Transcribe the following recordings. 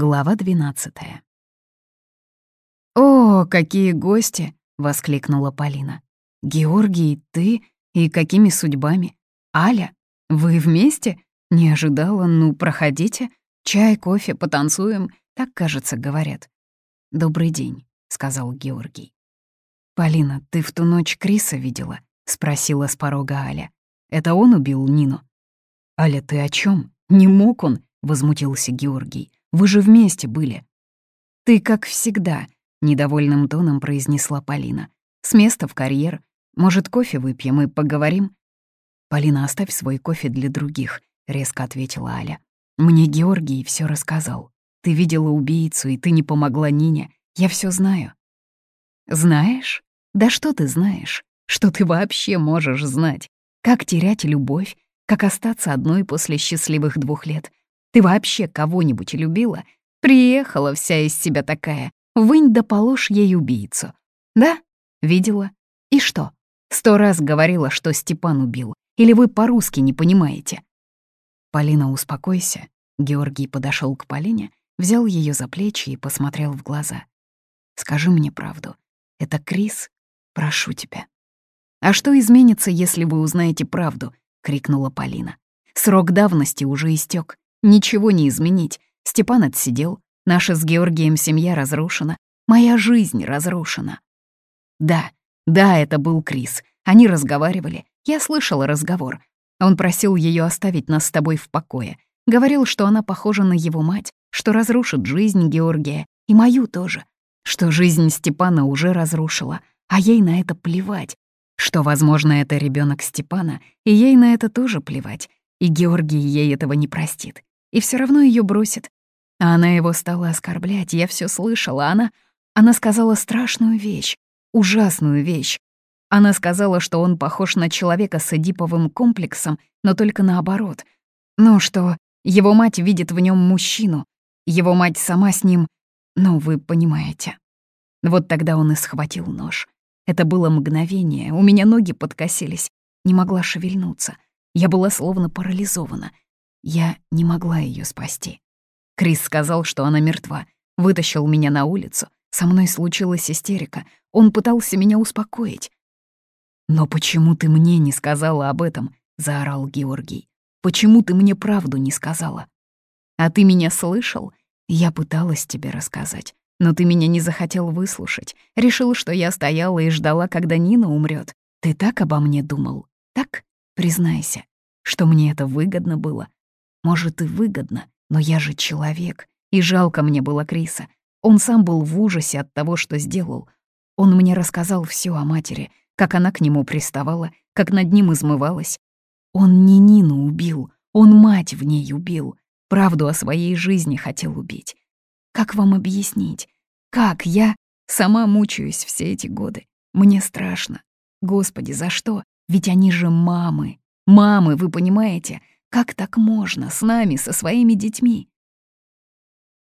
Глава 12 «О, какие гости!» — воскликнула Полина. «Георгий, ты? И какими судьбами? Аля, вы вместе? Не ожидала, ну, проходите. Чай, кофе, потанцуем, так, кажется, говорят». «Добрый день», — сказал Георгий. «Полина, ты в ту ночь Криса видела?» — спросила с порога Аля. «Это он убил Нину?» «Аля, ты о чем? Не мог он?» — возмутился Георгий. «Вы же вместе были». «Ты как всегда», — недовольным тоном произнесла Полина. «С места в карьер. Может, кофе выпьем и поговорим?» «Полина, оставь свой кофе для других», — резко ответила Аля. «Мне Георгий все рассказал. Ты видела убийцу, и ты не помогла Нине. Я все знаю». «Знаешь? Да что ты знаешь? Что ты вообще можешь знать? Как терять любовь? Как остаться одной после счастливых двух лет? Ты вообще кого-нибудь любила? Приехала вся из себя такая. Вынь да положь ей убийцу. Да? Видела? И что? Сто раз говорила, что Степан убил. Или вы по-русски не понимаете? Полина, успокойся. Георгий подошел к Полине, взял ее за плечи и посмотрел в глаза. Скажи мне правду. Это Крис? Прошу тебя. А что изменится, если вы узнаете правду? крикнула Полина. Срок давности уже истек. Ничего не изменить. Степан отсидел, Наша с Георгием семья разрушена. Моя жизнь разрушена. Да, да, это был Крис. Они разговаривали. Я слышала разговор. Он просил ее оставить нас с тобой в покое. Говорил, что она похожа на его мать, что разрушит жизнь Георгия, и мою тоже. Что жизнь Степана уже разрушила, а ей на это плевать. Что, возможно, это ребенок Степана, и ей на это тоже плевать. И Георгий ей этого не простит. И все равно ее бросит, а она его стала оскорблять, я все слышала. Она... Она сказала страшную вещь, ужасную вещь. Она сказала, что он похож на человека с эдиповым комплексом, но только наоборот. Ну, что его мать видит в нем мужчину, его мать сама с ним... Ну, вы понимаете. Вот тогда он и схватил нож. Это было мгновение, у меня ноги подкосились, не могла шевельнуться. Я была словно парализована. Я не могла ее спасти. Крис сказал, что она мертва, вытащил меня на улицу. Со мной случилась истерика. Он пытался меня успокоить. «Но почему ты мне не сказала об этом?» — заорал Георгий. «Почему ты мне правду не сказала?» «А ты меня слышал?» Я пыталась тебе рассказать, но ты меня не захотел выслушать. Решил, что я стояла и ждала, когда Нина умрет. Ты так обо мне думал? Так? Признайся, что мне это выгодно было. Может, и выгодно, но я же человек, и жалко мне было Криса. Он сам был в ужасе от того, что сделал. Он мне рассказал все о матери, как она к нему приставала, как над ним измывалась. Он не Нину убил, он мать в ней убил, правду о своей жизни хотел убить. Как вам объяснить? Как я сама мучаюсь все эти годы? Мне страшно. Господи, за что? Ведь они же мамы. Мамы, вы понимаете? Как так можно с нами, со своими детьми?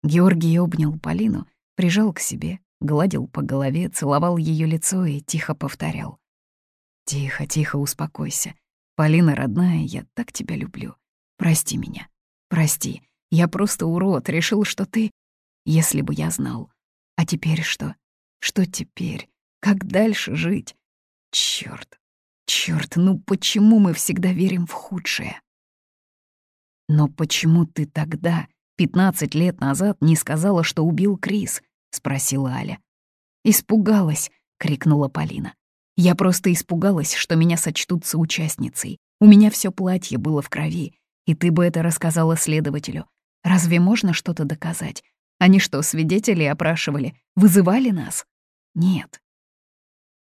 Георгий обнял Полину, прижал к себе, гладил по голове, целовал ее лицо и тихо повторял. «Тихо, тихо, успокойся. Полина, родная, я так тебя люблю. Прости меня. Прости. Я просто урод, решил, что ты... Если бы я знал. А теперь что? Что теперь? Как дальше жить? Чёрт, чёрт, ну почему мы всегда верим в худшее?» «Но почему ты тогда, 15 лет назад, не сказала, что убил Крис?» — спросила Аля. «Испугалась», — крикнула Полина. «Я просто испугалась, что меня сочтут соучастницей. У меня все платье было в крови, и ты бы это рассказала следователю. Разве можно что-то доказать? Они что, свидетелей опрашивали? Вызывали нас? Нет.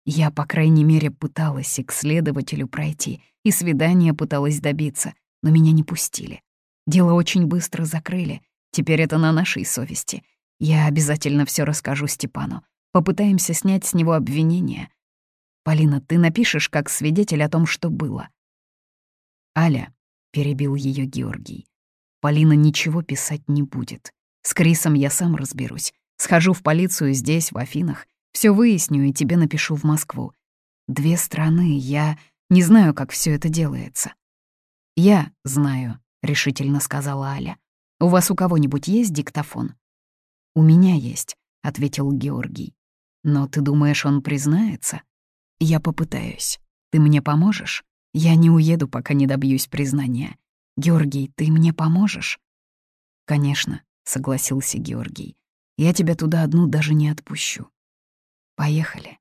Я, по крайней мере, пыталась и к следователю пройти, и свидания пыталась добиться, но меня не пустили. Дело очень быстро закрыли. Теперь это на нашей совести. Я обязательно все расскажу Степану. Попытаемся снять с него обвинение. Полина, ты напишешь как свидетель о том, что было. Аля, перебил ее Георгий. Полина ничего писать не будет. С Крисом я сам разберусь. Схожу в полицию здесь, в Афинах. Все выясню и тебе напишу в Москву. Две страны, я не знаю, как все это делается. Я знаю, — решительно сказала Аля. «У вас у кого-нибудь есть диктофон?» «У меня есть», — ответил Георгий. «Но ты думаешь, он признается?» «Я попытаюсь. Ты мне поможешь? Я не уеду, пока не добьюсь признания. Георгий, ты мне поможешь?» «Конечно», — согласился Георгий. «Я тебя туда одну даже не отпущу. Поехали».